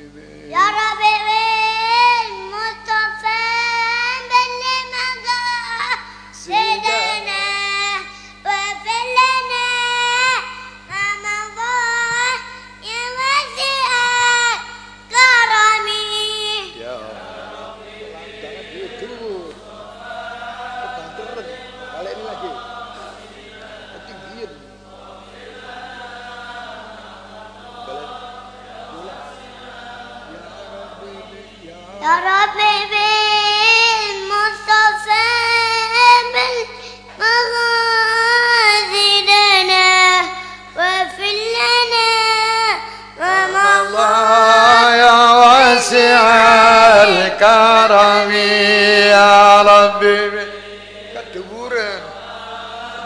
Amen. يا ربي. كدورن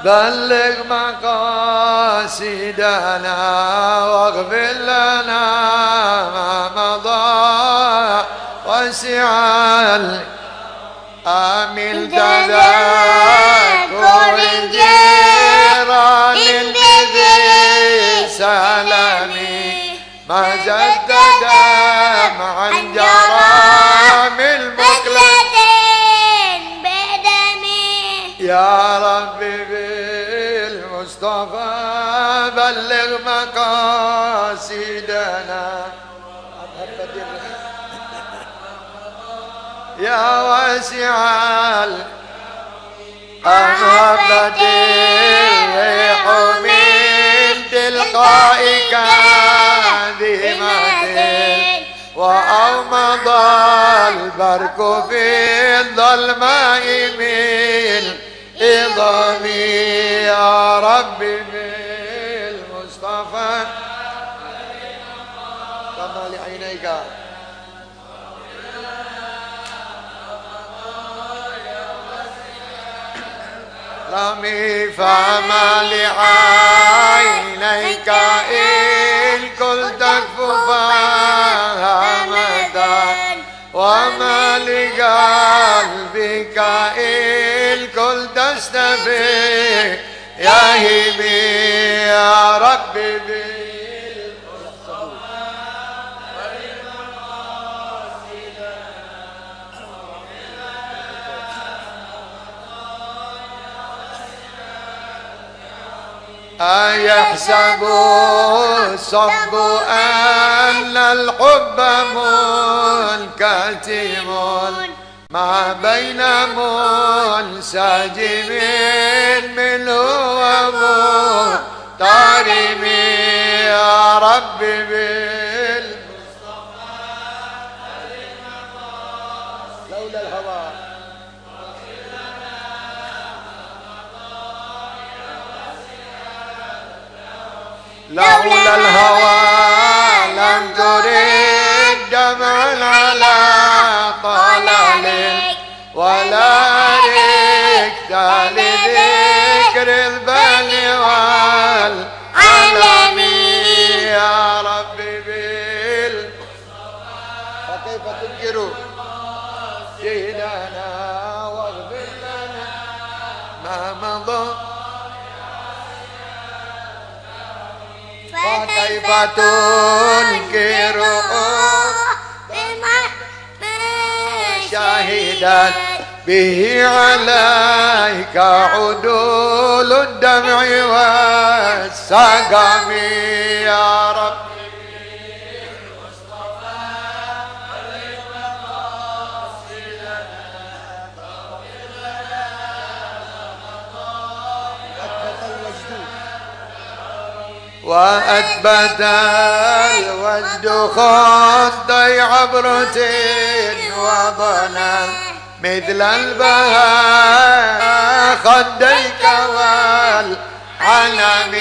بلغ مقاصدنا واغفر لنا ما مضى. واسع آمل تذكر مقاصدنا يا واسع الأمامة الريح من تلقاء كاذمة وأومض البرك في الظلماء من إضام يا رب بالمصطفى كما لعينيك. رمي فما لعينيك إن كنت تكفها مدى وما لقلبك إن كنت تستفي يا هبي يا بي أيحسب الصب أن الحب منكتم ما بين منسجم منه ومضطرم يا رب بال لولا الهوى. لولا الهوى لم ترد دمعا على طلال ولا ركت لذكر البل فكيف تنكر جهدنا واغفر لنا ما مضى فكيف تنكر بما شهدت به عليك عدول الدمع والسقم يا وأثبت الوجد خدي عبرة وظنا مثل البهاء خديك والعلم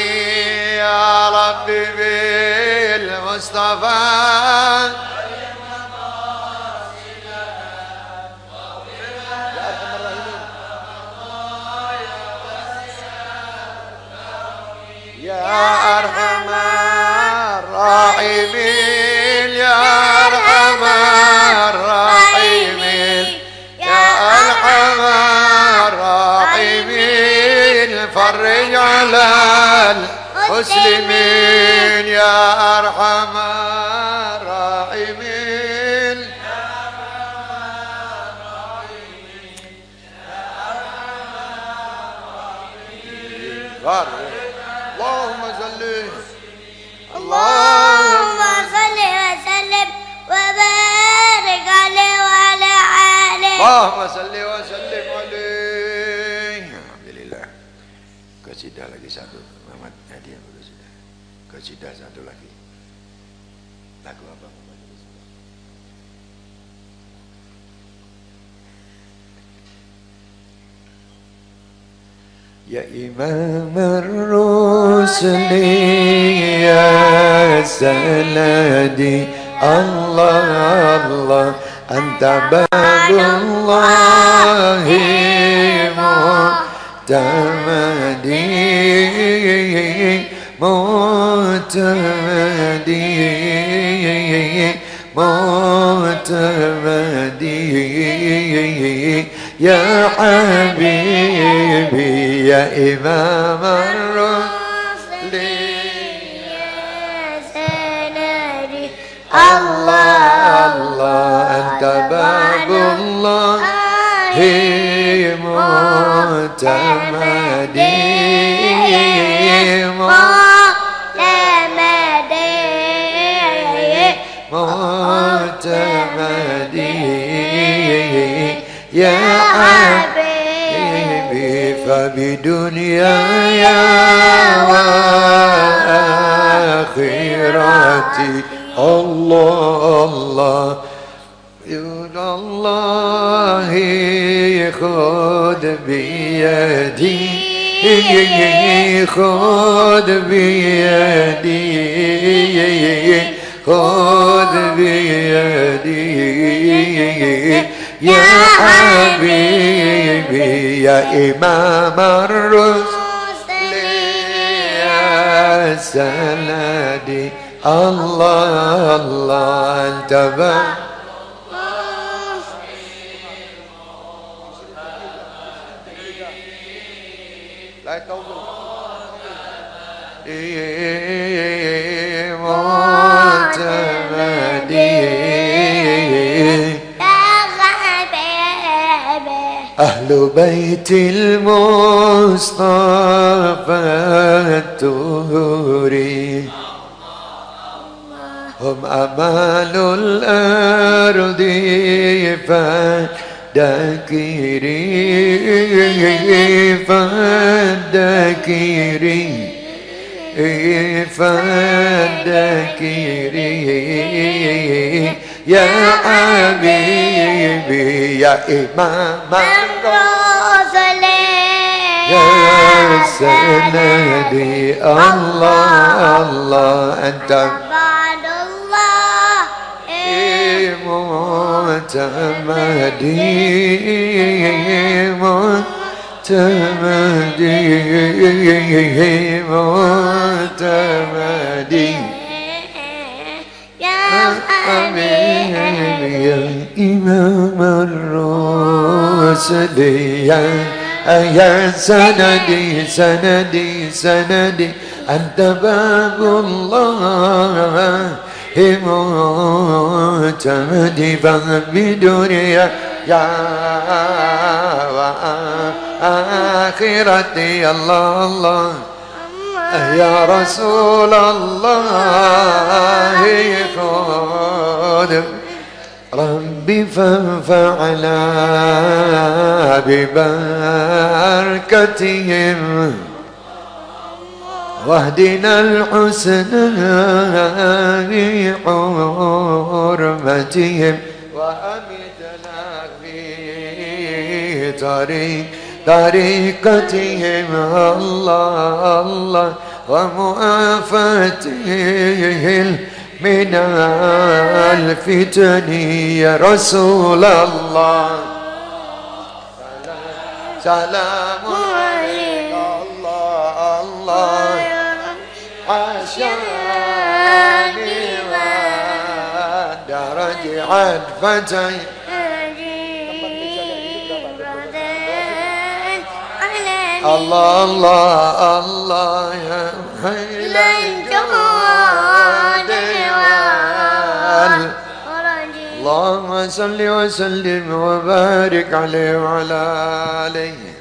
يا رب بالمصطفى على المسلمين يا أرحم الراحمين. اللهم صل. اللهم صل وسلم وبارك عليه وعلى آله. اللهم صل وسلم. Kasidah lagi satu. Muhammad hadiah kasidah. Kasidah satu lagi. Lagu apa? يا إمام الرسل يا سندي الله الله أنت باب الله معتمدي معتمدي يا حبيبي يا إمام الرسل معتمدي معتمدي يا حبيبي فبدنياي وآخرتي الله الله يقول الله خذ بيدي. خذ بيدي. خذ بيدي. يا حبيبي يا إمام الرسل يا سندي. الله الله أنت أهل بيت المصطفى التهري هم أمال الأرض فالدكري فالدكري فالدكري يا حبيبي يا إمام يا سندي الله الله أنت معتمدي معتمدي معتمدي يا حبيبي يا إمام الرسل يا سندي سندي سندي أنت باب الله معتمدي فبدنيا يا وآخرتي الله الله يا رسول الله خذ ربي فانفعنا ببركتهم واهدنا الحسنى بحرمتهم وأمتنا في طريق طريقتهم. الله الله. ومؤافاته من الفتن. يا رسول الله. سلام. عشاني ودرج عدفتي الله الله الله يا خير الجود وال اللهم صل وسلم وبارك عليه وعلى آله.